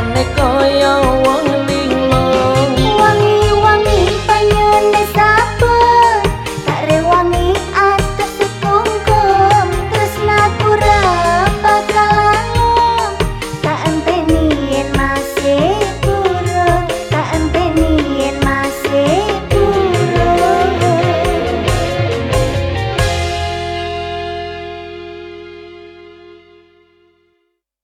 kene kaya wong